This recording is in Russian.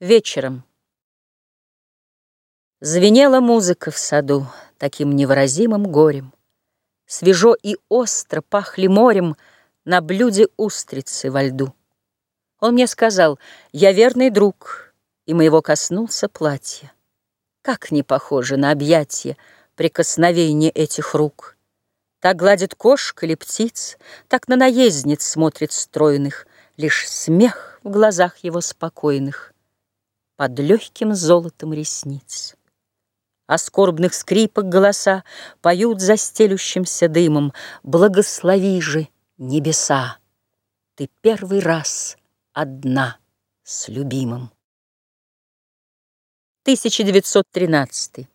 Вечером. Звенела музыка в саду Таким невыразимым горем. Свежо и остро пахли морем На блюде устрицы во льду. Он мне сказал, я верный друг, И моего коснулся платье. Как не похоже на объятие Прикосновение этих рук. Так гладит кошка или птиц, Так на наездниц смотрит стройных, Лишь смех в глазах его спокойных — под легким золотом ресниц. А скорбных скрипок голоса Поют за стелющимся дымом Благослови же небеса, Ты первый раз одна с любимым. 1913